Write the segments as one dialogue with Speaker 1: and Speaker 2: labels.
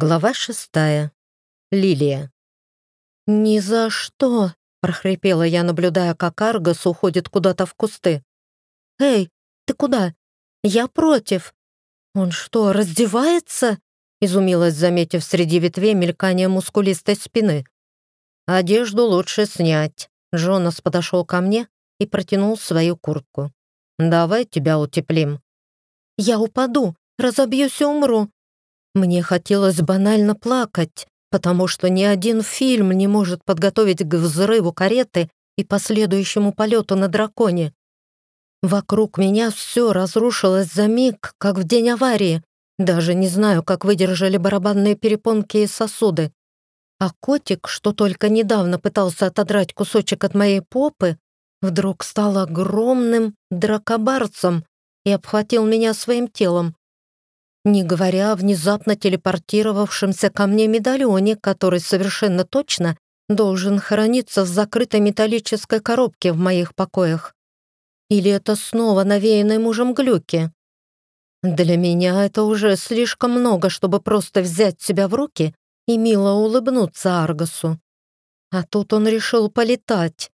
Speaker 1: Глава шестая. Лилия. «Ни за что!» — прохрипела я, наблюдая, как Аргос уходит куда-то в кусты. «Эй, ты куда? Я против!» «Он что, раздевается?» — изумилась, заметив среди ветвей мелькание мускулистой спины. «Одежду лучше снять». Джонас подошел ко мне и протянул свою куртку. «Давай тебя утеплим». «Я упаду, разобьюсь и умру», мне хотелось банально плакать, потому что ни один фильм не может подготовить к взрыву кареты и последующему полету на драконе. Вокруг меня все разрушилось за миг, как в день аварии. Даже не знаю, как выдержали барабанные перепонки и сосуды. А котик, что только недавно пытался отодрать кусочек от моей попы, вдруг стал огромным дракобарцем и обхватил меня своим телом не говоря о внезапно телепортировавшемся ко мне медальоне, который совершенно точно должен храниться в закрытой металлической коробке в моих покоях. Или это снова навеянное мужем глюки? Для меня это уже слишком много, чтобы просто взять себя в руки и мило улыбнуться Аргосу. А тут он решил полетать.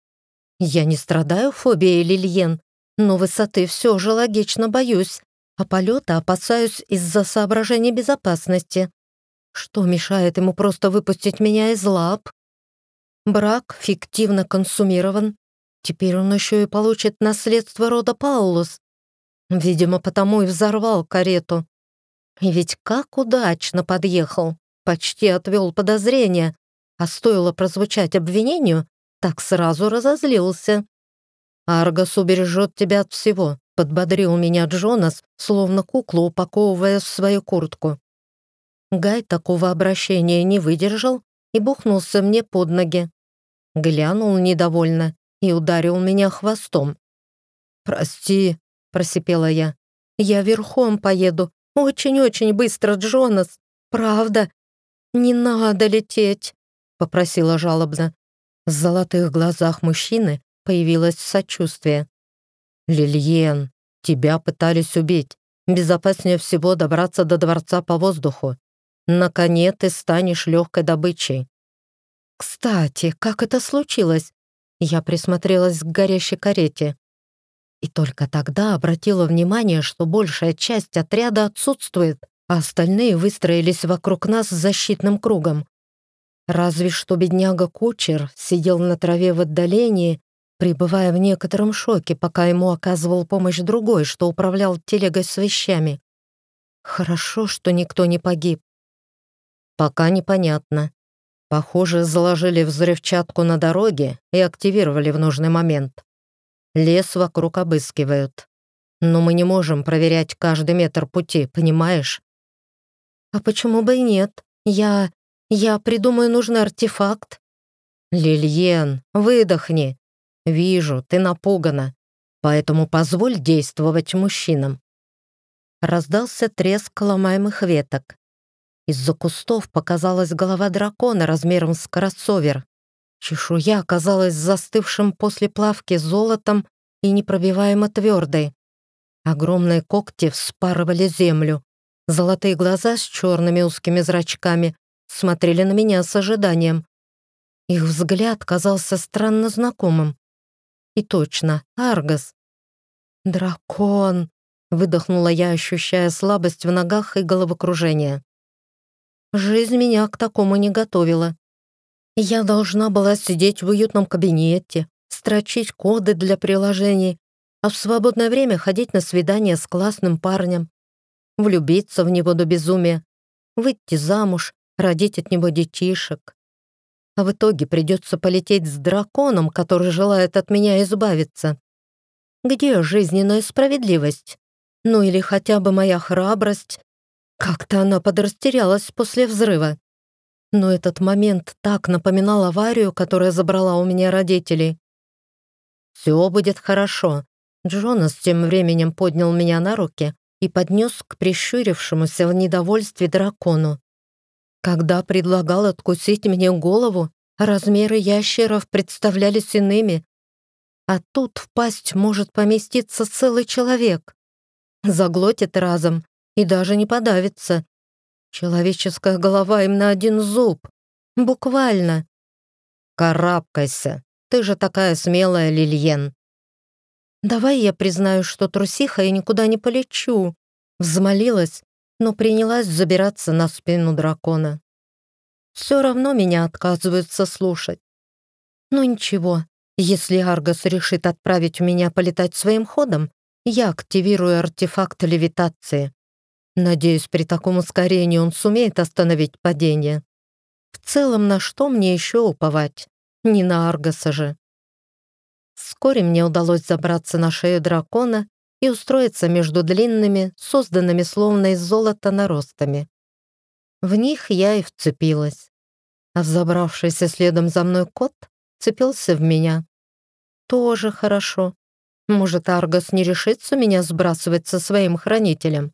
Speaker 1: Я не страдаю фобией Лильен, но высоты все же логично боюсь, а полета опасаюсь из-за соображений безопасности. Что мешает ему просто выпустить меня из лап? Брак фиктивно консумирован. Теперь он еще и получит наследство рода Паулус. Видимо, потому и взорвал карету. И ведь как удачно подъехал. Почти отвел подозрения. А стоило прозвучать обвинению, так сразу разозлился. Аргос убережет тебя от всего. Подбодрил меня Джонас, словно куклу упаковывая свою куртку. Гай такого обращения не выдержал и бухнулся мне под ноги. Глянул недовольно и ударил меня хвостом. «Прости», — просипела я. «Я верхом поеду. Очень-очень быстро, Джонас. Правда. Не надо лететь», — попросила жалобно. В золотых глазах мужчины появилось сочувствие. «Лильен, тебя пытались убить. Безопаснее всего добраться до дворца по воздуху. На коне ты станешь легкой добычей». «Кстати, как это случилось?» Я присмотрелась к горящей карете. И только тогда обратила внимание, что большая часть отряда отсутствует, а остальные выстроились вокруг нас защитным кругом. Разве что бедняга-кучер сидел на траве в отдалении пребывая в некотором шоке, пока ему оказывал помощь другой, что управлял телегой с вещами. Хорошо, что никто не погиб. Пока непонятно. Похоже, заложили взрывчатку на дороге и активировали в нужный момент. Лес вокруг обыскивают. Но мы не можем проверять каждый метр пути, понимаешь? А почему бы и нет? Я... я придумаю нужный артефакт. Лильен, выдохни. «Вижу, ты напугана, поэтому позволь действовать мужчинам». Раздался треск ломаемых веток. Из-за кустов показалась голова дракона размером с кроссовер. Чешуя оказалась застывшим после плавки золотом и непробиваемо твердой. Огромные когти вспарывали землю. Золотые глаза с черными узкими зрачками смотрели на меня с ожиданием. Их взгляд казался странно знакомым. И точно, Аргос. «Дракон!» — выдохнула я, ощущая слабость в ногах и головокружение. Жизнь меня к такому не готовила. Я должна была сидеть в уютном кабинете, строчить коды для приложений, а в свободное время ходить на свидания с классным парнем, влюбиться в него до безумия, выйти замуж, родить от него детишек а в итоге придется полететь с драконом, который желает от меня избавиться. Где жизненная справедливость? Ну или хотя бы моя храбрость? Как-то она подрастерялась после взрыва. Но этот момент так напоминал аварию, которая забрала у меня родителей. «Все будет хорошо». Джонас тем временем поднял меня на руки и поднес к прищурившемуся в недовольстве дракону. Когда предлагал откусить мне голову, размеры ящеров представлялись иными. А тут в пасть может поместиться целый человек. Заглотит разом и даже не подавится. Человеческая голова им на один зуб. Буквально. Карабкайся. Ты же такая смелая, Лильен. Давай я признаю, что трусиха и никуда не полечу. Взмолилась, но принялась забираться на спину дракона. Все равно меня отказываются слушать. Ну ничего, если Аргос решит отправить меня полетать своим ходом, я активирую артефакт левитации. Надеюсь, при таком ускорении он сумеет остановить падение. В целом, на что мне еще уповать? Не на Аргоса же. Вскоре мне удалось забраться на шею дракона и устроиться между длинными, созданными словно из золота наростами. В них я и вцепилась. А взобравшийся следом за мной кот цепился в меня. Тоже хорошо. Может, Аргос не решится меня сбрасывать со своим хранителем?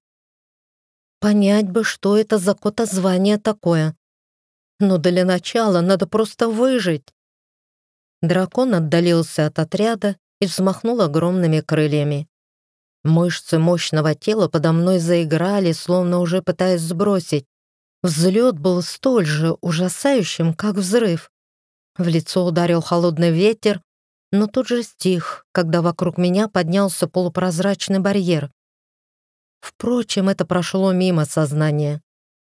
Speaker 1: Понять бы, что это за котозвание такое. Но для начала надо просто выжить. Дракон отдалился от отряда и взмахнул огромными крыльями. Мышцы мощного тела подо мной заиграли, словно уже пытаясь сбросить. Взлет был столь же ужасающим, как взрыв. В лицо ударил холодный ветер, но тут же стих, когда вокруг меня поднялся полупрозрачный барьер. Впрочем, это прошло мимо сознания.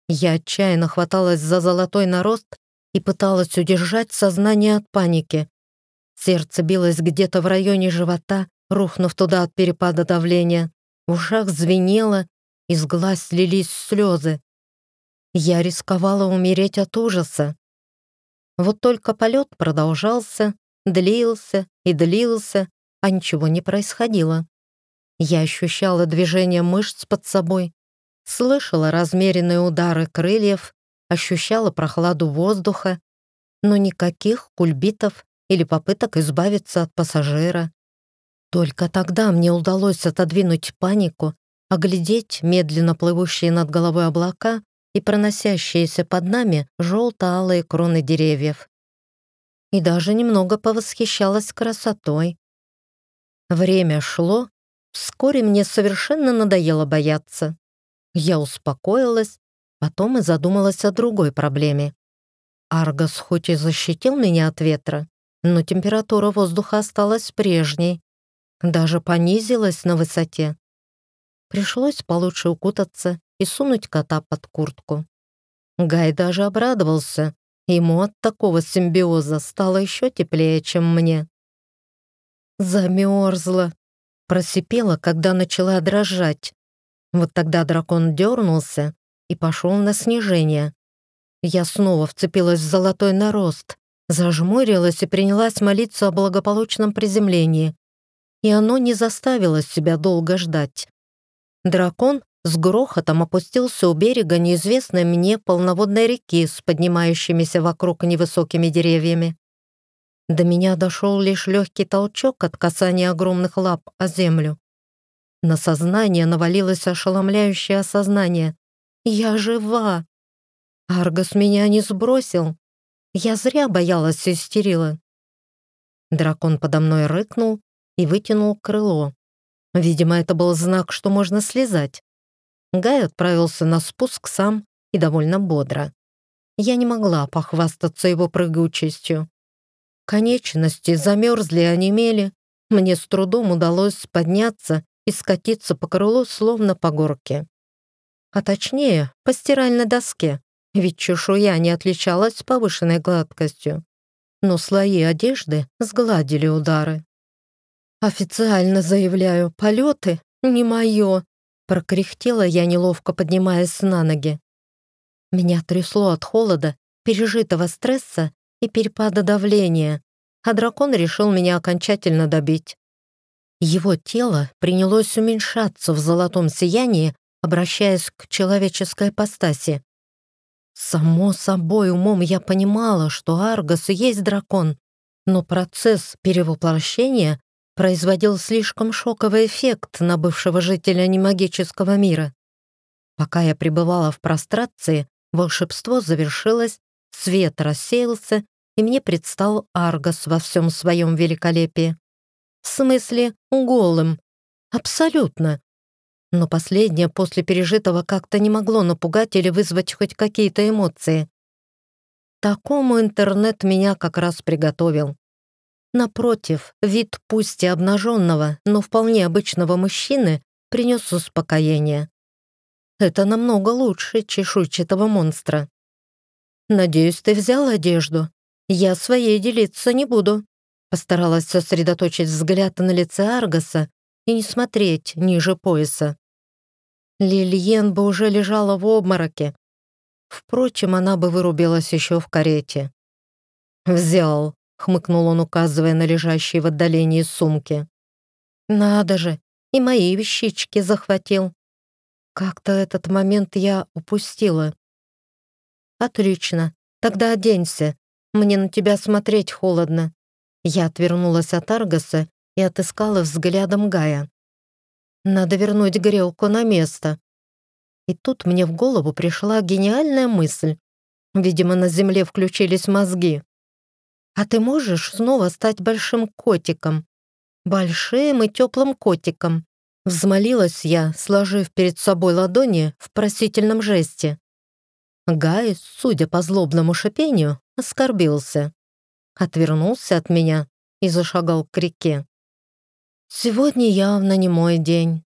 Speaker 1: Я отчаянно хваталась за золотой нарост и пыталась удержать сознание от паники. Сердце билось где-то в районе живота, рухнув туда от перепада давления. В ушах звенело, из глаз слились слезы. Я рисковала умереть от ужаса. Вот только полет продолжался, длился и длился, а ничего не происходило. Я ощущала движение мышц под собой, слышала размеренные удары крыльев, ощущала прохладу воздуха, но никаких кульбитов или попыток избавиться от пассажира. Только тогда мне удалось отодвинуть панику, оглядеть медленно плывущие над головой облака и проносящиеся под нами желто-алые кроны деревьев. И даже немного повосхищалась красотой. Время шло, Вскоре мне совершенно надоело бояться. Я успокоилась, потом и задумалась о другой проблеме. Аргос хоть и защитил меня от ветра, но температура воздуха осталась прежней, даже понизилась на высоте. Пришлось получше укутаться и сунуть кота под куртку. Гай даже обрадовался. Ему от такого симбиоза стало еще теплее, чем мне. Замерзла, просипела, когда начала дрожать. Вот тогда дракон дернулся и пошел на снижение. Я снова вцепилась в золотой нарост, зажмурилась и принялась молиться о благополучном приземлении. И оно не заставило себя долго ждать. Дракон с грохотом опустился у берега неизвестной мне полноводной реки с поднимающимися вокруг невысокими деревьями. До меня дошел лишь легкий толчок от касания огромных лап о землю. На сознание навалилось ошеломляющее осознание. «Я жива!» Аргос меня не сбросил. Я зря боялась и истерила. Дракон подо мной рыкнул и вытянул крыло. Видимо, это был знак, что можно слезать. Гай отправился на спуск сам и довольно бодро. Я не могла похвастаться его прыгучестью. Конечности замерзли и онемели. Мне с трудом удалось подняться и скатиться по крылу, словно по горке. А точнее, по стиральной доске, ведь чешуя не отличалась повышенной гладкостью. Но слои одежды сгладили удары. «Официально заявляю, полеты не мое», прокряхтела я, неловко поднимаясь на ноги. Меня трясло от холода, пережитого стресса и перепада давления, а дракон решил меня окончательно добить. Его тело принялось уменьшаться в золотом сиянии, обращаясь к человеческой ипостаси. Само собой, умом я понимала, что Аргос и есть дракон, но процесс перевоплощения производил слишком шоковый эффект на бывшего жителя немагического мира. Пока я пребывала в прострации, волшебство завершилось, свет рассеялся, и мне предстал Аргос во всем своем великолепии. В смысле, голым. Абсолютно. но последнее после пережитого как-то не могло напугать или вызвать хоть какие-то эмоции. Такому интернет меня как раз приготовил. Напротив, вид пусть и обнаженного, но вполне обычного мужчины принес успокоение. Это намного лучше чешуйчатого монстра. «Надеюсь, ты взял одежду. Я своей делиться не буду». Постаралась сосредоточить взгляд на лице Аргаса и не смотреть ниже пояса. Лильен бы уже лежала в обмороке. Впрочем, она бы вырубилась еще в карете. «Взял», — хмыкнул он, указывая на лежащие в отдалении сумки. «Надо же, и мои вещички захватил. Как-то этот момент я упустила». «Отлично, тогда оденься. Мне на тебя смотреть холодно». Я отвернулась от Аргаса и отыскала взглядом Гая. Надо вернуть грелку на место. И тут мне в голову пришла гениальная мысль. Видимо, на земле включились мозги. А ты можешь снова стать большим котиком? Большим и теплым котиком. Взмолилась я, сложив перед собой ладони в просительном жесте. Гай, судя по злобному шипению, оскорбился. Отвернулся от меня и зашагал к реке. Сегодня явно не мой день.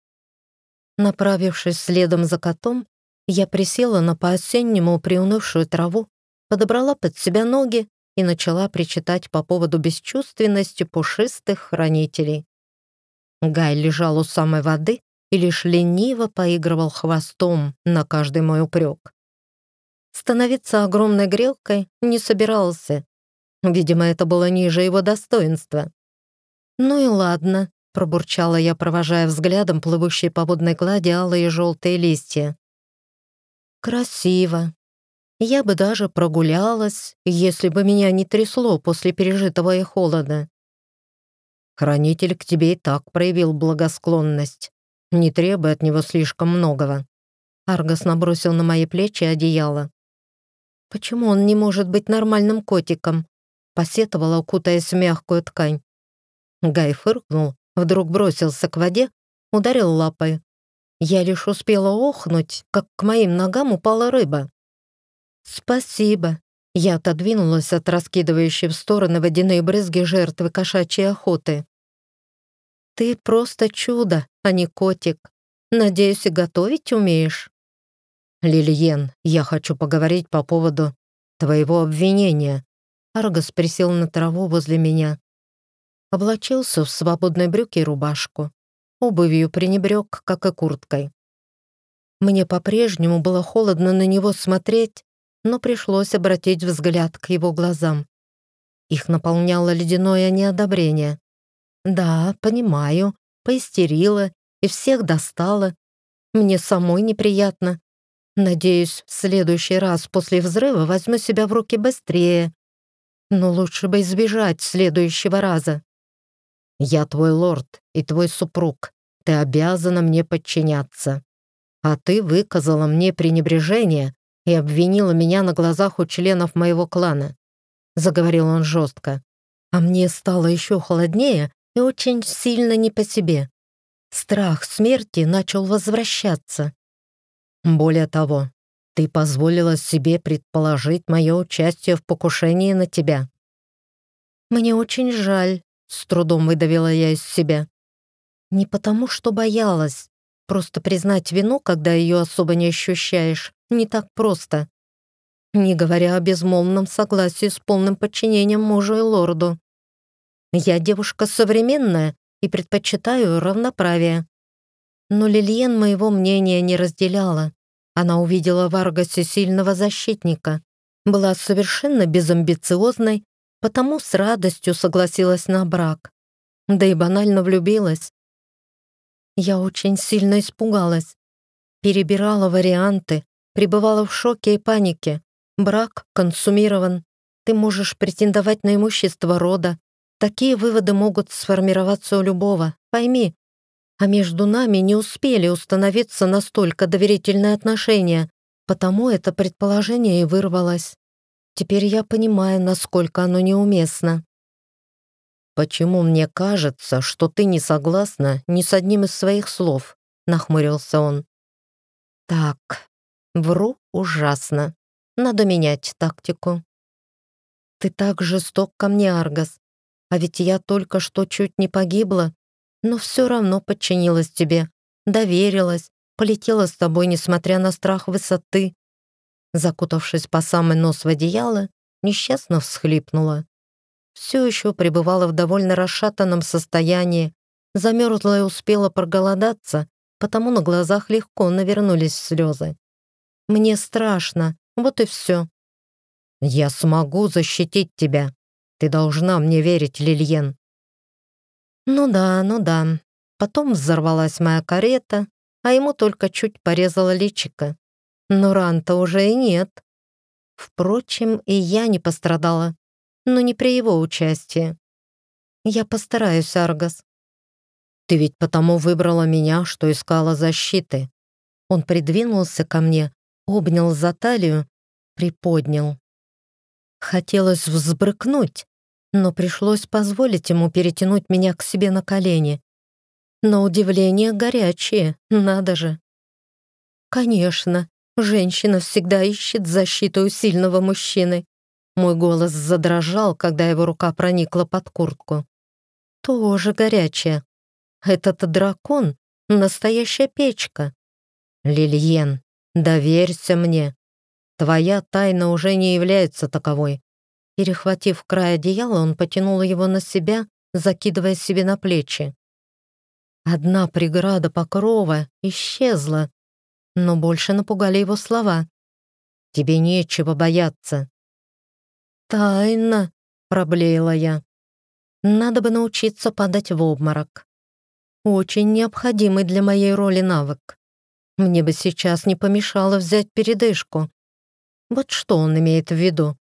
Speaker 1: Направившись следом за котом, я присела на по-осеннему приунывшую траву, подобрала под себя ноги и начала причитать по поводу бесчувственности пушистых хранителей. Гай лежал у самой воды и лишь лениво поигрывал хвостом на каждый мой упрек. Становиться огромной грелкой не собирался. Видимо, это было ниже его достоинства. Ну и ладно, пробурчала я, провожая взглядом плывущие по водной глади алые и желтые листья. Красиво. Я бы даже прогулялась, если бы меня не трясло после пережитого и холода. Хранитель к тебе и так проявил благосклонность. Не требуй от него слишком многого. Аргос набросил на мои плечи одеяло. Почему он не может быть нормальным котиком? Посетовала, укутаясь в мягкую ткань. Гай фыркнул Вдруг бросился к воде, ударил лапой. Я лишь успела охнуть, как к моим ногам упала рыба. «Спасибо». Я отодвинулась от раскидывающей в стороны водяные брызги жертвы кошачьей охоты. «Ты просто чудо, а не котик. Надеюсь, и готовить умеешь?» «Лильен, я хочу поговорить по поводу твоего обвинения». Аргос присел на траву возле меня облачился в свободные брюки и рубашку. Обувью пренебрег, как и курткой. Мне по-прежнему было холодно на него смотреть, но пришлось обратить взгляд к его глазам. Их наполняло ледяное неодобрение. Да, понимаю, поистерила и всех достала. Мне самой неприятно. Надеюсь, в следующий раз после взрыва возьму себя в руки быстрее. Но лучше бы избежать следующего раза. Я твой лорд и твой супруг. Ты обязана мне подчиняться. А ты выказала мне пренебрежение и обвинила меня на глазах у членов моего клана. Заговорил он жестко. А мне стало еще холоднее и очень сильно не по себе. Страх смерти начал возвращаться. Более того, ты позволила себе предположить мое участие в покушении на тебя. Мне очень жаль, с трудом выдавила я из себя. Не потому, что боялась. Просто признать вину, когда ее особо не ощущаешь, не так просто. Не говоря о безмолвном согласии с полным подчинением мужу и лорду. Я девушка современная и предпочитаю равноправие. Но Лильен моего мнения не разделяла. Она увидела в Аргасе сильного защитника, была совершенно безамбициозной потому с радостью согласилась на брак. Да и банально влюбилась. Я очень сильно испугалась. Перебирала варианты, пребывала в шоке и панике. Брак консумирован. Ты можешь претендовать на имущество рода. Такие выводы могут сформироваться у любого, пойми. А между нами не успели установиться настолько доверительные отношения, потому это предположение и вырвалось. Теперь я понимаю, насколько оно неуместно. Почему мне кажется, что ты не согласна ни с одним из своих слов? — нахмурился он. «Так, вру ужасно. Надо менять тактику». «Ты так жесток ко мне, Аргас. А ведь я только что чуть не погибла, но все равно подчинилась тебе, доверилась, полетела с тобой, несмотря на страх высоты». Закутавшись по самый нос в одеяло, несчастно всхлипнула. Все еще пребывала в довольно расшатанном состоянии, замерзла и успела проголодаться, потому на глазах легко навернулись слезы. «Мне страшно, вот и все». «Я смогу защитить тебя. Ты должна мне верить, Лильен». «Ну да, ну да». Потом взорвалась моя карета, а ему только чуть порезала личико. Но ран-то уже и нет. Впрочем, и я не пострадала, но не при его участии. Я постараюсь, Аргас. Ты ведь потому выбрала меня, что искала защиты. Он придвинулся ко мне, обнял за талию, приподнял. Хотелось взбрыкнуть, но пришлось позволить ему перетянуть меня к себе на колени. Но удивление горячее, надо же. Конечно, женщина всегда ищет защиту у сильного мужчины. Мой голос задрожал, когда его рука проникла под куртку. Тоже горячая. Этот дракон — настоящая печка. Лильен, доверься мне. Твоя тайна уже не является таковой. Перехватив край одеяла, он потянул его на себя, закидывая себе на плечи. Одна преграда покрова исчезла, но больше напугали его слова. «Тебе нечего бояться». «Тайна», — проблеяла я. «Надо бы научиться падать в обморок». Очень необходимый для моей роли навык. Мне бы сейчас не помешало взять передышку. Вот что он имеет в виду?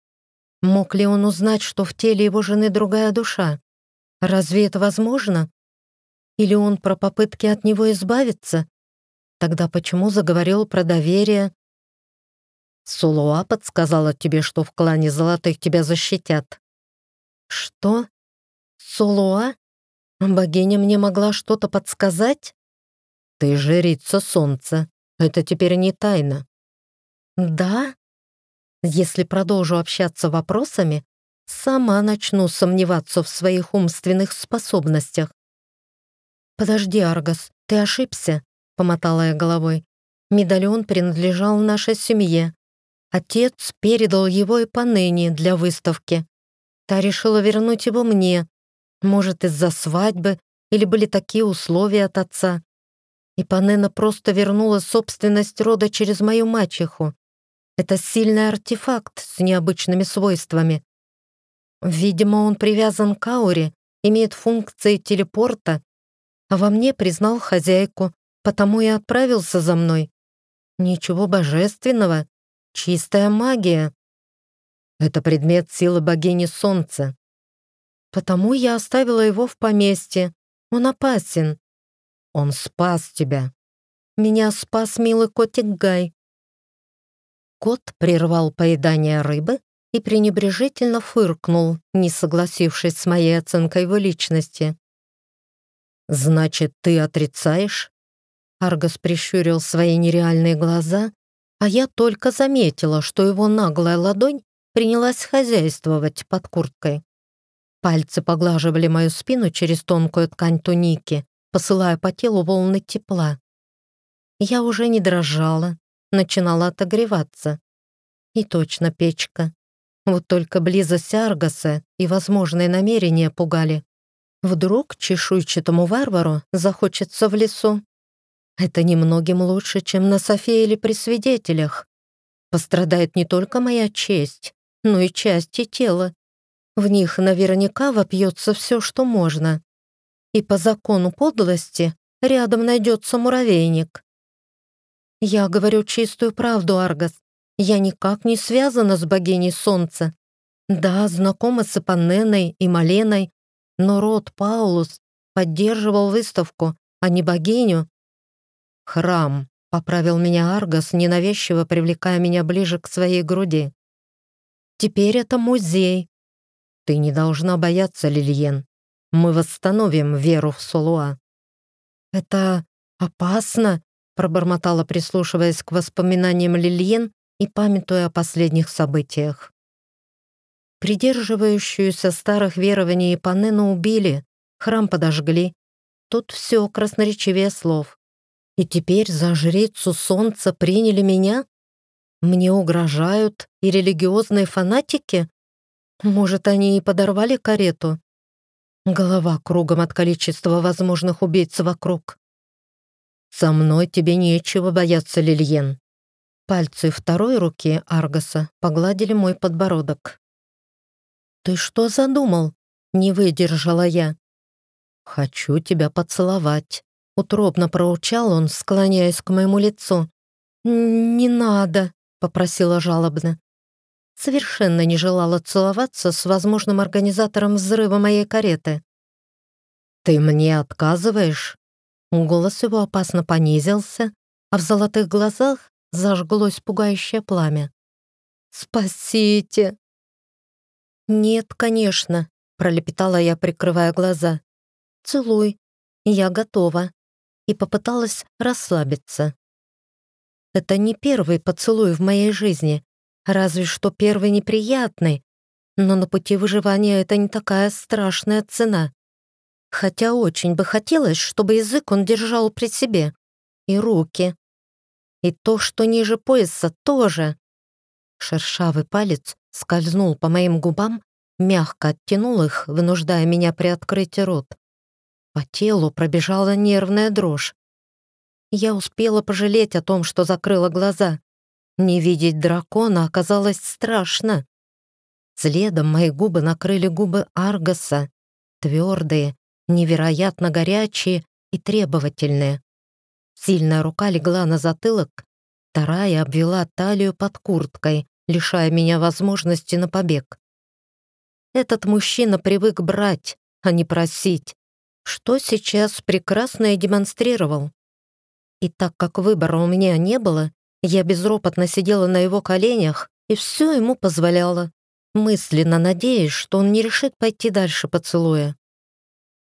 Speaker 1: Мог ли он узнать, что в теле его жены другая душа? Разве это возможно? Или он про попытки от него избавиться? Тогда почему заговорил про доверие? Сулуа подсказала тебе, что в клане золотых тебя защитят. Что? Сулуа? Богиня мне могла что-то подсказать? Ты жрица солнца. Это теперь не тайна. Да? Если продолжу общаться вопросами, сама начну сомневаться в своих умственных способностях. «Подожди, Аргас, ты ошибся», — помотала я головой. «Медальон принадлежал нашей семье. Отец передал его и поныне для выставки. Та решила вернуть его мне, может, из-за свадьбы или были такие условия от отца. И Панена просто вернула собственность рода через мою мачеху. Это сильный артефакт с необычными свойствами. Видимо, он привязан к ауре, имеет функции телепорта, а во мне признал хозяйку, потому и отправился за мной. Ничего божественного, чистая магия. Это предмет силы богини Солнца. Потому я оставила его в поместье. Он опасен. Он спас тебя. Меня спас милый котик Гай. Кот прервал поедание рыбы и пренебрежительно фыркнул, не согласившись с моей оценкой его личности. «Значит, ты отрицаешь?» Аргос прищурил свои нереальные глаза, а я только заметила, что его наглая ладонь принялась хозяйствовать под курткой. Пальцы поглаживали мою спину через тонкую ткань туники, посылая по телу волны тепла. Я уже не дрожала, начинала отогреваться. И точно печка. Вот только близость Аргаса и возможные намерения пугали. Вдруг чешуйчатому варвару захочется в лесу. Это немногим лучше, чем на Софе или при свидетелях. Пострадает не только моя честь, но и части тела. В них наверняка вопьется все, что можно. И по закону подлости рядом найдется муравейник. Я говорю чистую правду, Аргас. Я никак не связана с богиней солнца. Да, знакома с Ипаненой и Маленой, но род Паулус поддерживал выставку, а не богиню. «Храм», — поправил меня Аргас, ненавязчиво привлекая меня ближе к своей груди. «Теперь это музей, ты не должна бояться, Лильен. Мы восстановим веру в Солуа. Это «Опасно!» — пробормотала, прислушиваясь к воспоминаниям Лильен и памятуя о последних событиях. Придерживающуюся старых верований Ипанену убили, храм подожгли. Тут все красноречивее слов. И теперь за жрицу солнца приняли меня? Мне угрожают и религиозные фанатики? Может, они и подорвали карету? Голова кругом от количества возможных убийц вокруг. «Со мной тебе нечего бояться, Лильен». Пальцы второй руки Аргаса погладили мой подбородок. «Ты что задумал?» — не выдержала я. «Хочу тебя поцеловать», — утробно проучал он, склоняясь к моему лицу. «Не надо», — попросила жалобно. Совершенно не желала целоваться с возможным организатором взрыва моей кареты. «Ты мне отказываешь?» Голос его опасно понизился, а в золотых глазах зажглось пугающее пламя. «Спасите!» «Нет, конечно», — пролепетала я, прикрывая глаза. «Целуй, я готова», и попыталась расслабиться. Это не первый поцелуй в моей жизни, разве что первый неприятный, но на пути выживания это не такая страшная цена. Хотя очень бы хотелось, чтобы язык он держал при себе. И руки. И то, что ниже пояса, тоже. Шершавый палец скользнул по моим губам, мягко оттянул их, вынуждая меня приоткрыть рот. По телу пробежала нервная дрожь. Я успела пожалеть о том, что закрыла глаза. Не видеть дракона оказалось страшно. Следом мои губы накрыли губы Аргаса, твердые, невероятно горячие и требовательные. Сильная рука легла на затылок, вторая обвела талию под курткой, лишая меня возможности на побег. Этот мужчина привык брать, а не просить, что сейчас прекрасно и демонстрировал. И так как выбора у меня не было, я безропотно сидела на его коленях и все ему позволяла, мысленно надеясь, что он не решит пойти дальше поцелуя.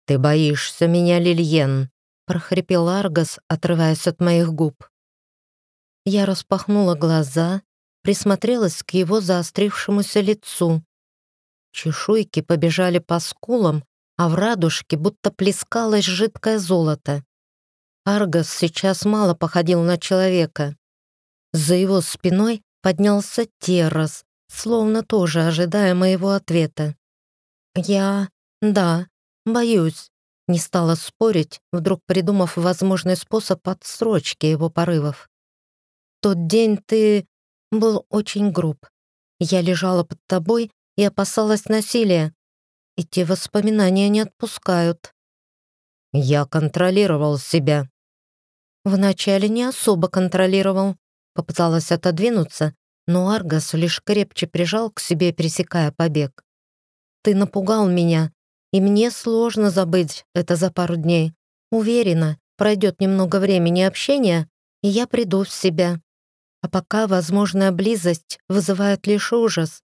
Speaker 1: «Ты боишься меня, Лильен», — прохрипел Аргас, отрываясь от моих губ. Я распахнула глаза, присмотрелась к его заострившемуся лицу. Чешуйки побежали по скулам, а в радужке будто плескалось жидкое золото. Аргас сейчас мало походил на человека. За его спиной поднялся Террас, словно тоже ожидая моего ответа. «Я... да, боюсь», — не стала спорить, вдруг придумав возможный способ отсрочки его порывов. «Тот день ты был очень груб. Я лежала под тобой и опасалась насилия. И те воспоминания не отпускают. Я контролировал себя. Вначале не особо контролировал. Попыталась отодвинуться, но Аргас лишь крепче прижал к себе, пересекая побег. Ты напугал меня, и мне сложно забыть это за пару дней. Уверена, пройдет немного времени общения, и я приду в себя. А пока возможная близость вызывает лишь ужас.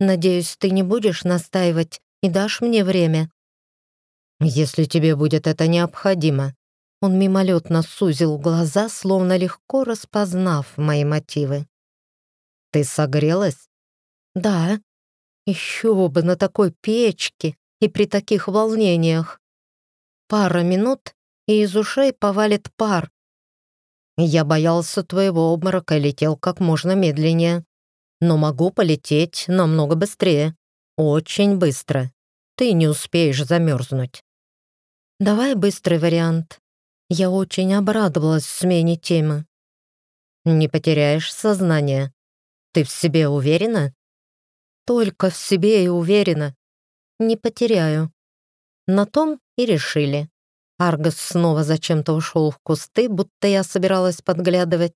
Speaker 1: Надеюсь, ты не будешь настаивать и дашь мне время. Если тебе будет это необходимо. Он мимолетно сузил глаза, словно легко распознав мои мотивы. Ты согрелась? Да. Еще бы на такой печке и при таких волнениях. Пара минут, и из ушей повалит пар, я боялся твоего обморока и летел как можно медленнее. Но могу полететь намного быстрее. Очень быстро. Ты не успеешь замерзнуть. Давай быстрый вариант. Я очень обрадовалась смене темы. Не потеряешь сознание. Ты в себе уверена? Только в себе и уверена. Не потеряю. На том и решили. Аргос снова зачем-то ушел в кусты, будто я собиралась подглядывать.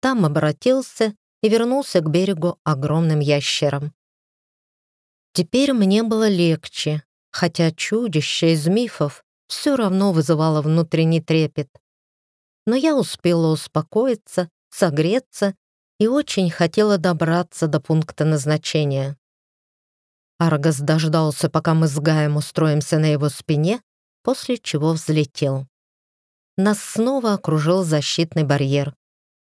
Speaker 1: Там обратился и вернулся к берегу огромным ящером. Теперь мне было легче, хотя чудище из мифов все равно вызывало внутренний трепет. Но я успела успокоиться, согреться и очень хотела добраться до пункта назначения. Аргос дождался, пока мы с Гаем устроимся на его спине, после чего взлетел. нас снова окружил защитный барьер.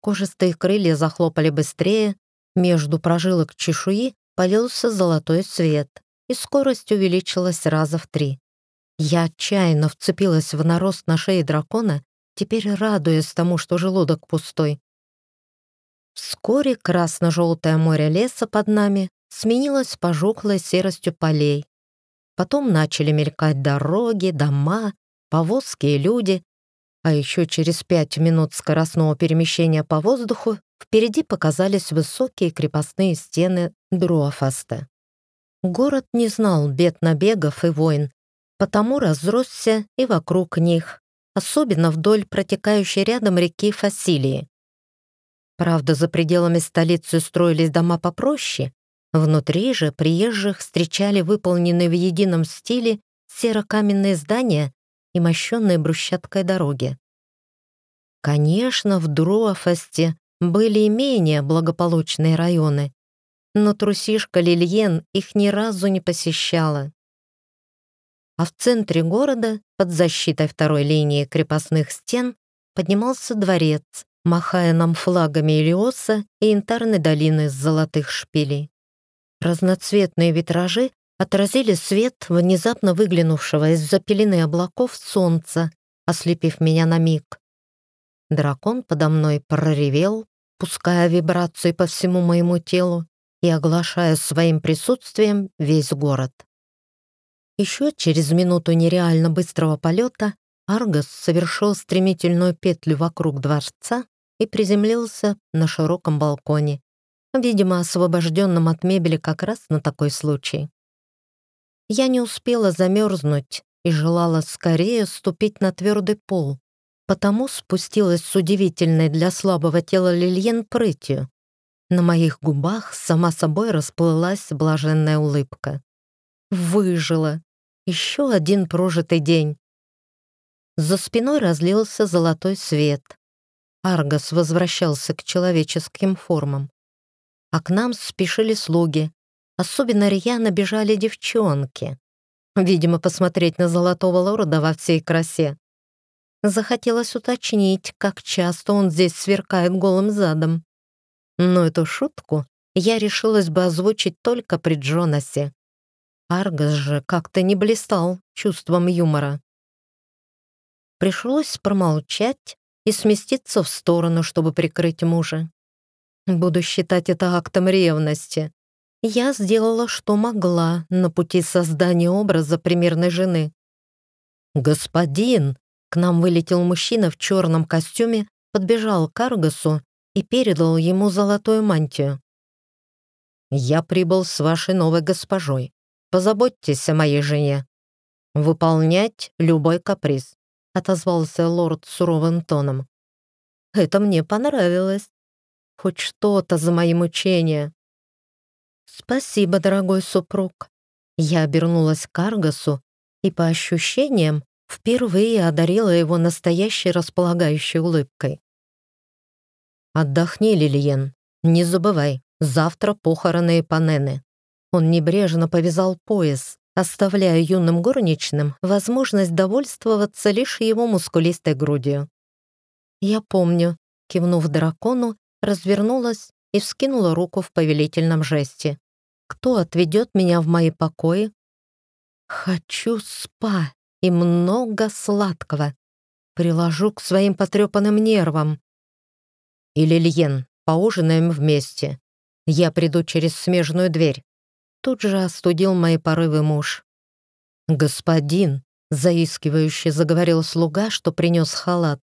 Speaker 1: Кожистые крылья захлопали быстрее, между прожилок чешуи полился золотой свет, и скорость увеличилась раза в три. Я отчаянно вцепилась в нарост на шее дракона, теперь радуясь тому, что желудок пустой. Вскоре красно-желтое море леса под нами сменилось пожухлой серостью полей. Потом начали мелькать дороги, дома, повозки и люди, а еще через пять минут скоростного перемещения по воздуху впереди показались высокие крепостные стены Друафаста. Город не знал бед набегов и войн, потому разросся и вокруг них, особенно вдоль протекающей рядом реки Фасилии. Правда, за пределами столицы строились дома попроще, внутри же приезжих встречали выполненные в едином стиле серо-каменные здания и мощенные брусчаткой дороги. Конечно, в Друафасте были и менее благополучные районы, но трусишка Лильен их ни разу не посещала. А в центре города, под защитой второй линии крепостных стен, поднимался дворец, махая нам флагами Илиоса и янтарной долины с золотых шпилей. Разноцветные витражи отразили свет внезапно выглянувшего из-за пелены облаков солнца, ослепив меня на миг. Дракон подо мной проревел, пуская вибрации по всему моему телу и оглашая своим присутствием весь город. Еще через минуту нереально быстрого полета Аргос совершил стремительную петлю вокруг дворца и приземлился на широком балконе, видимо, освобожденном от мебели как раз на такой случай. Я не успела замерзнуть и желала скорее ступить на твердый пол, потому спустилась с удивительной для слабого тела Лильен прытью. На моих губах сама собой расплылась блаженная улыбка. Выжила. Еще один прожитый день. За спиной разлился золотой свет. Аргос возвращался к человеческим формам. А к нам спешили слуги, Особенно рьяно бежали девчонки. Видимо, посмотреть на золотого лорда во всей красе. Захотелось уточнить, как часто он здесь сверкает голым задом. Но эту шутку я решилась бы озвучить только при Джонасе. Аргас же как-то не блистал чувством юмора. Пришлось промолчать и сместиться в сторону, чтобы прикрыть мужа. Буду считать это актом ревности. Я сделала, что могла на пути создания образа примерной жены. «Господин!» — к нам вылетел мужчина в черном костюме, подбежал к Аргасу и передал ему золотую мантию. «Я прибыл с вашей новой госпожой. Позаботьтесь о моей жене. Выполнять любой каприз», — отозвался лорд суровым тоном. «Это мне понравилось. Хоть что-то за мои мучения». «Спасибо, дорогой супруг». Я обернулась к Аргасу и, по ощущениям, впервые одарила его настоящей располагающей улыбкой. «Отдохни, Лилиен. Не забывай, завтра похороны Ипанены». Он небрежно повязал пояс, оставляя юным горничным возможность довольствоваться лишь его мускулистой грудью. «Я помню», — кивнув дракону, развернулась и вскинула руку в повелительном жесте. Кто отведет меня в мои покои? Хочу спа и много сладкого. Приложу к своим потрепанным нервам. Или Льен, поужинаем вместе. Я приду через смежную дверь. Тут же остудил мои порывы муж. «Господин», — заискивающе заговорил слуга, что принес халат.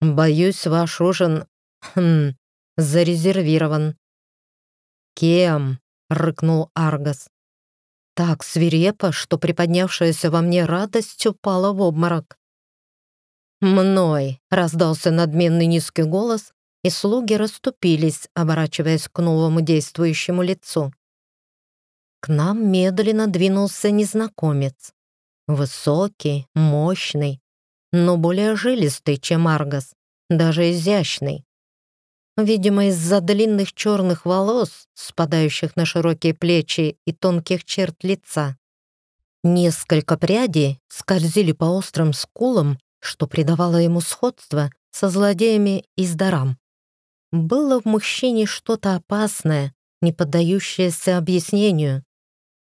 Speaker 1: «Боюсь, ваш ужин... Хм, зарезервирован». «Кем?» рыкнул Аргас. Так свирепо, что приподнявшаяся во мне радость упала в обморок. «Мной!» — раздался надменный низкий голос, и слуги расступились, оборачиваясь к новому действующему лицу. К нам медленно двинулся незнакомец. Высокий, мощный, но более жилистый, чем Аргас, даже изящный. Видимо, из-за длинных черных волос, спадающих на широкие плечи и тонких черт лица. Несколько прядей скользили по острым скулам что придавало ему сходство со злодеями из Дарам. Было в мужчине что-то опасное, не поддающееся объяснению.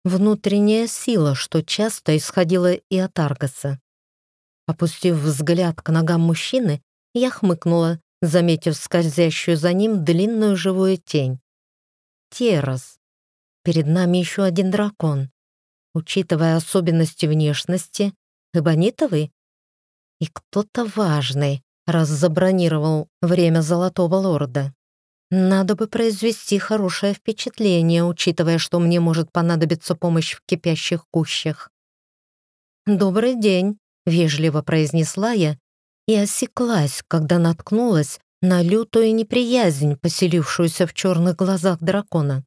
Speaker 1: Внутренняя сила, что часто исходила и от Аргаса. Опустив взгляд к ногам мужчины, я хмыкнула, заметив скользящую за ним длинную живую тень. Террас. Перед нами еще один дракон. Учитывая особенности внешности, эбонитовый? И кто-то важный, раз забронировал время Золотого Лорда. Надо бы произвести хорошее впечатление, учитывая, что мне может понадобиться помощь в кипящих кущах. «Добрый день», — вежливо произнесла я и осеклась, когда наткнулась на лютую неприязнь, поселившуюся в черных глазах дракона.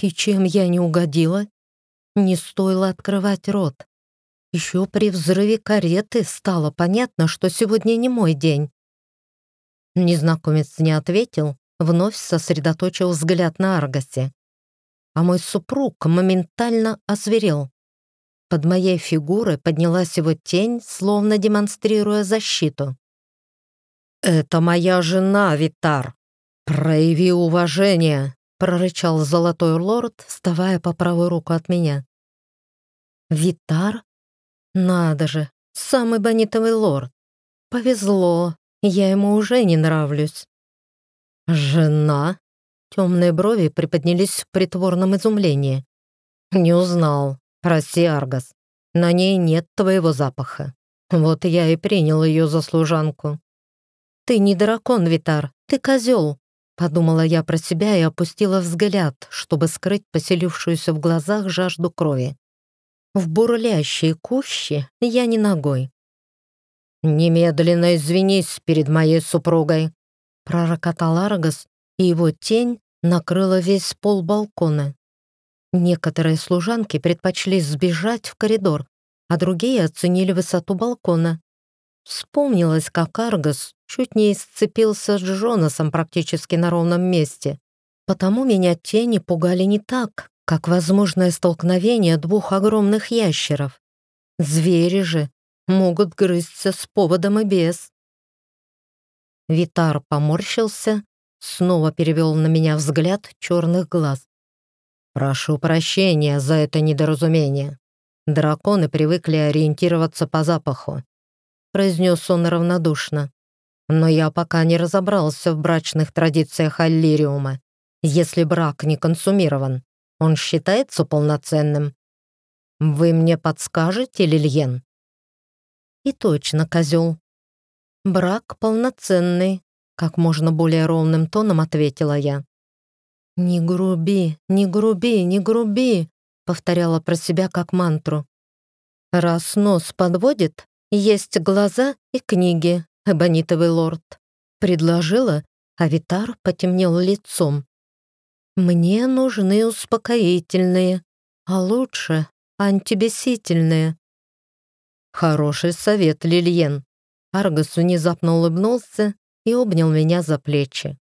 Speaker 1: И чем я не угодила? Не стоило открывать рот. Еще при взрыве кареты стало понятно, что сегодня не мой день. Незнакомец не ответил, вновь сосредоточил взгляд на Аргасе. А мой супруг моментально озверел. Под моей фигурой поднялась его тень, словно демонстрируя защиту. «Это моя жена, Витар. Прояви уважение», — прорычал золотой лорд, вставая по правую руку от меня. «Витар? Надо же, самый бонитовый лорд. Повезло, я ему уже не нравлюсь». «Жена?» Темные брови приподнялись в притворном изумлении. «Не узнал. Прости, Аргас. На ней нет твоего запаха. Вот я и принял ее за служанку». «Ты не дракон, Витар, ты козел», — подумала я про себя и опустила взгляд, чтобы скрыть поселившуюся в глазах жажду крови. В бурлящей кущи я не ногой. «Немедленно извинись перед моей супругой», — пророкотал Аргас, и его тень накрыла весь пол балкона. Некоторые служанки предпочли сбежать в коридор, а другие оценили высоту балкона. Вспомнилось, как Аргас чуть не сцепился с Джонасом практически на ровном месте. Потому меня тени пугали не так, как возможное столкновение двух огромных ящеров. Звери же могут грызться с поводом и без. Витар поморщился, снова перевел на меня взгляд черных глаз. «Прошу прощения за это недоразумение. Драконы привыкли ориентироваться по запаху произнес он равнодушно. Но я пока не разобрался в брачных традициях Аллириума. Если брак не консумирован, он считается полноценным. Вы мне подскажете, Лильен? И точно, козел. Брак полноценный, как можно более ровным тоном ответила я. «Не груби, не груби, не груби», — повторяла про себя как мантру. «Раз нос подводит, есть глаза и книги, эбонитовый лорд. Предложила, а Витар потемнел лицом. Мне нужны успокоительные, а лучше антибесительные. Хороший совет, Лильен. Аргос внезапно улыбнулся и обнял меня за плечи.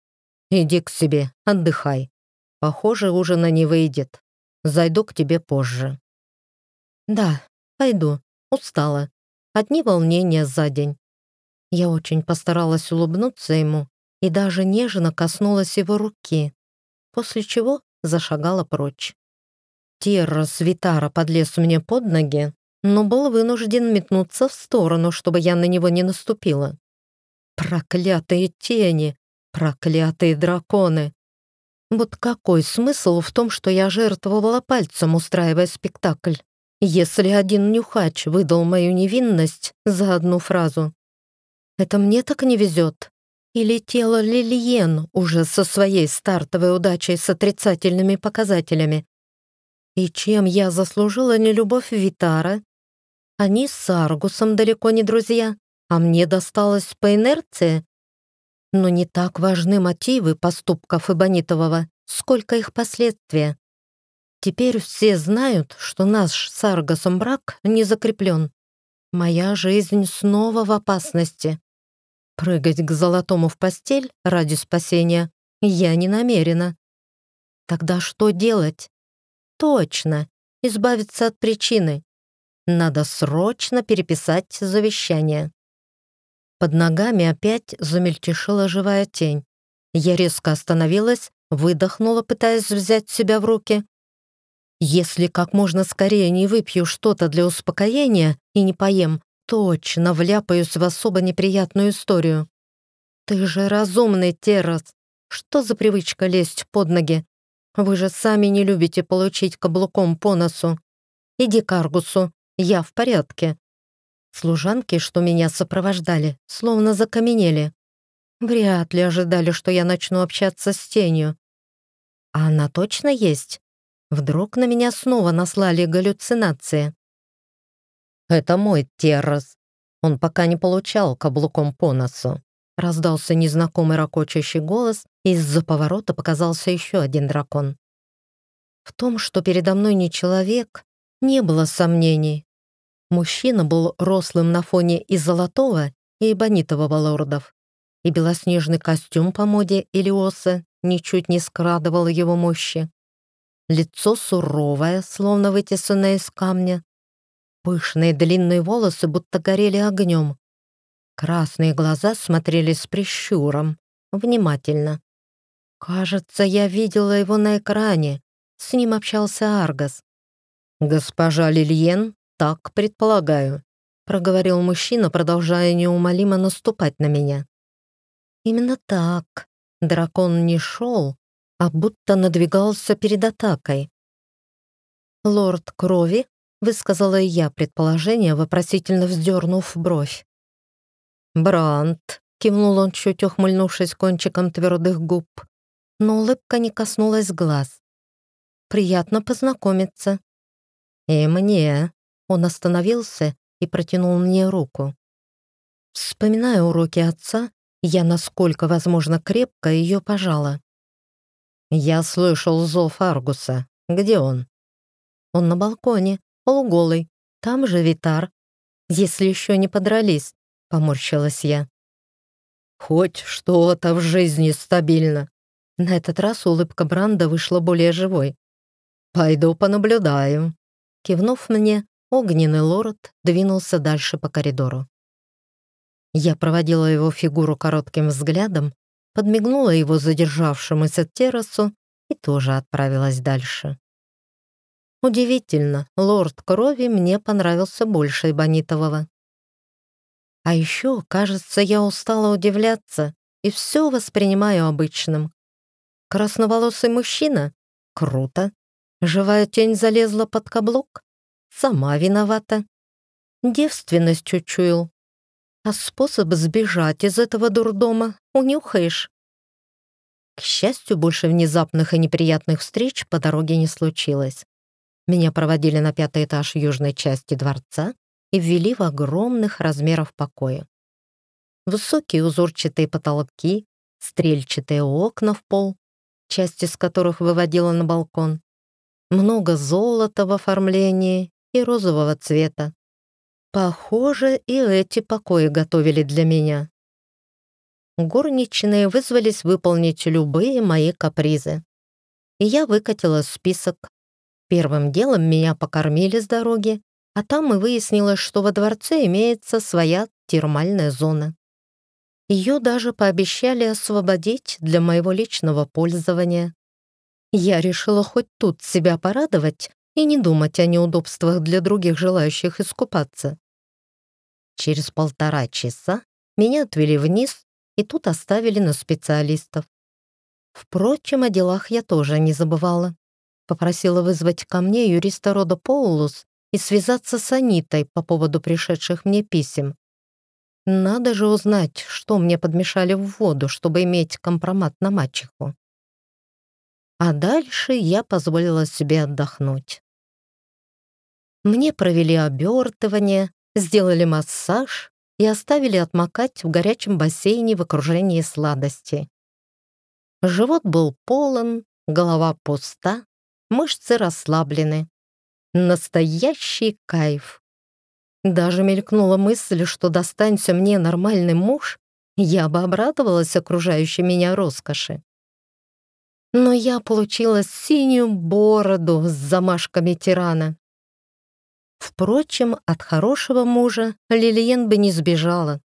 Speaker 1: Иди к себе, отдыхай. Похоже, ужина не выйдет. Зайду к тебе позже. Да, пойду. Устала. Одни волнения за день. Я очень постаралась улыбнуться ему и даже нежно коснулась его руки, после чего зашагала прочь. Терра Свитара подлез мне под ноги, но был вынужден метнуться в сторону, чтобы я на него не наступила. Проклятые тени, проклятые драконы. Вот какой смысл в том, что я жертвовала пальцем, устраивая спектакль? если один нюхач выдал мою невинность за одну фразу. Это мне так не везет? Или тело Лильен уже со своей стартовой удачей с отрицательными показателями? И чем я заслужила нелюбовь Витара? Они с Аргусом далеко не друзья, а мне досталось по инерции. Но не так важны мотивы поступков Ибонитового, сколько их последствия. Теперь все знают, что наш с Аргосом брак не закреплен. Моя жизнь снова в опасности. Прыгать к золотому в постель ради спасения я не намерена. Тогда что делать? Точно, избавиться от причины. Надо срочно переписать завещание. Под ногами опять замельтешила живая тень. Я резко остановилась, выдохнула, пытаясь взять себя в руки. Если как можно скорее не выпью что-то для успокоения и не поем, точно вляпаюсь в особо неприятную историю. Ты же разумный, Террас. Что за привычка лезть под ноги? Вы же сами не любите получить каблуком по носу. Иди к Аргусу, я в порядке. Служанки, что меня сопровождали, словно закаменели. Вряд ли ожидали, что я начну общаться с тенью. А она точно есть? Вдруг на меня снова наслали галлюцинации? «Это мой террас. Он пока не получал каблуком по носу». Раздался незнакомый ракочащий голос, и из-за поворота показался еще один дракон. В том, что передо мной не человек, не было сомнений. Мужчина был рослым на фоне и золотого, и эбонитового лордов, и белоснежный костюм по моде Илиоса ничуть не скрадывал его мощи. Лицо суровое, словно вытесанное из камня. Пышные длинные волосы будто горели огнем. Красные глаза смотрели с прищуром, внимательно. Кажется, я видела его на экране. С ним общался Аргас. «Госпожа Лильен так предполагаю», — проговорил мужчина, продолжая неумолимо наступать на меня. Именно так. Дракон не шел, а будто надвигался перед атакой. «Лорд Крови?» — высказала я предположение, вопросительно вздернув бровь. «Брант», — кивнул он, чуть ухмыльнувшись кончиком твердых губ, но улыбка не коснулась глаз. «Приятно познакомиться». «И мне», он остановился и протянул мне руку. Вспоминая уроки отца, я, насколько возможно, крепко ее пожала. «Я слышал зов Аргуса. Где он?» «Он на балконе, полуголый. Там же Витар. Если еще не подрались», — поморщилась я. «Хоть что-то в жизни стабильно». На этот раз улыбка Бранда вышла более живой. «Пойду понаблюдаю». Кивнув мне, Огненный лорд двинулся дальше по коридору. Я проводила его фигуру коротким взглядом, подмигнула его задержавшемуся террасу и тоже отправилась дальше. Удивительно, лорд крови мне понравился больше Ибонитового. А еще, кажется, я устала удивляться и все воспринимаю обычным. Красноволосый мужчина? Круто. Живая тень залезла под каблук? Сама виновата. Девственность чучуял. А способ сбежать из этого дурдома унюхаешь. К счастью, больше внезапных и неприятных встреч по дороге не случилось. Меня проводили на пятый этаж южной части дворца и ввели в огромных размеров покоя. Высокие узорчатые потолки, стрельчатые окна в пол, часть из которых выводила на балкон, много золота в оформлении и розового цвета. Похоже, и эти покои готовили для меня. Горничные вызвались выполнить любые мои капризы. И я выкатила список. Первым делом меня покормили с дороги, а там и выяснилось, что во дворце имеется своя термальная зона. Ее даже пообещали освободить для моего личного пользования. Я решила хоть тут себя порадовать и не думать о неудобствах для других желающих искупаться. Через полтора часа меня отвели вниз и тут оставили на специалистов. Впрочем, о делах я тоже не забывала. Попросила вызвать ко мне юриста рода Поулус и связаться с Анитой по поводу пришедших мне писем. Надо же узнать, что мне подмешали в воду, чтобы иметь компромат на мачеху. А дальше я позволила себе отдохнуть. Мне провели обертывание, сделали массаж и оставили отмокать в горячем бассейне в окружении сладостей. Живот был полон, голова пуста, мышцы расслаблены. Настоящий кайф. Даже мелькнула мысль, что достанься мне нормальный муж, я бы обрадовалась окружающей меня роскоши но я получила синюю бороду с замашками тирана. Впрочем, от хорошего мужа Лилиен бы не сбежала.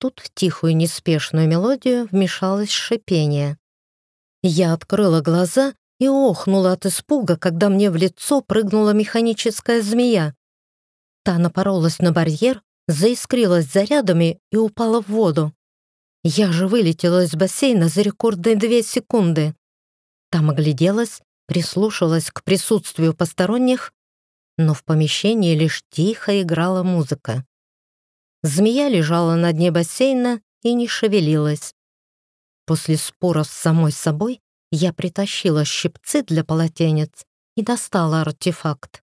Speaker 1: тут в тихую неспешную мелодию вмешалось шипение. Я открыла глаза и охнула от испуга, когда мне в лицо прыгнула механическая змея. Та напоролась на барьер, заискрилась зарядами и упала в воду. Я же вылетела из бассейна за рекордные две секунды. Там огляделась, прислушалась к присутствию посторонних, но в помещении лишь тихо играла музыка. Змея лежала на дне бассейна и не шевелилась. После спора с самой собой я притащила щипцы для полотенец и достала артефакт.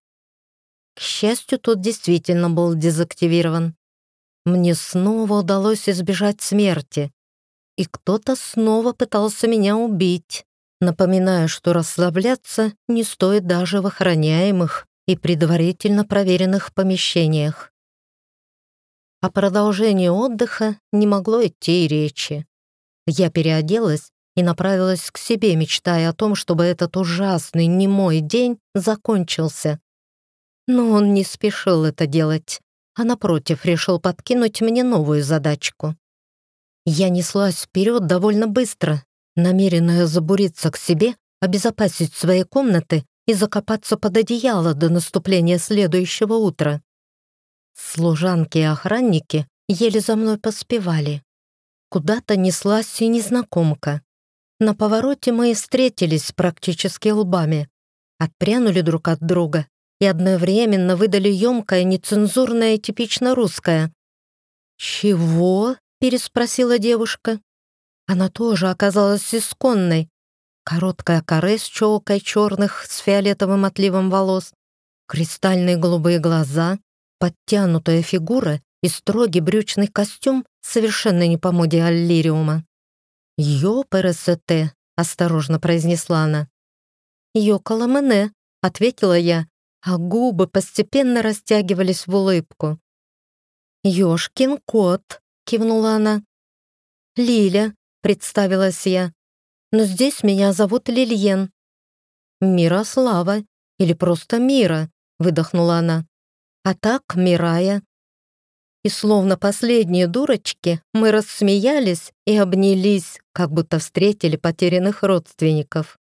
Speaker 1: К счастью, тот действительно был дезактивирован. Мне снова удалось избежать смерти, и кто-то снова пытался меня убить, напоминая, что расслабляться не стоит даже в охраняемых и предварительно проверенных помещениях. О продолжении отдыха не могло идти и речи. Я переоделась и направилась к себе, мечтая о том, чтобы этот ужасный немой день закончился. Но он не спешил это делать, а напротив решил подкинуть мне новую задачку. Я неслась вперед довольно быстро, намеренная забуриться к себе, обезопасить свои комнаты и закопаться под одеяло до наступления следующего утра. Служанки и охранники еле за мной поспевали. Куда-то неслась и незнакомка. На повороте мы и встретились практически лбами, отпрянули друг от друга и одновременно выдали емкое, нецензурное типично русское. «Чего?» — переспросила девушка. Она тоже оказалась исконной. Короткая коре с челкой черных с фиолетовым отливом волос, кристальные голубые глаза, подтянутая фигура и строгий брючный костюм, совершенно не по моде аллириума. «Ё-ПРСТ», — осторожно произнесла она. «Ё-Каламене», — ответила я, а губы постепенно растягивались в улыбку. «Ёшкин кот», — кивнула она. «Лиля», — представилась я, «но здесь меня зовут Лильен». «Мирослава» или просто Мира», — выдохнула она. «А так Мирая» и словно последние дурочки мы рассмеялись и обнялись, как будто встретили потерянных родственников.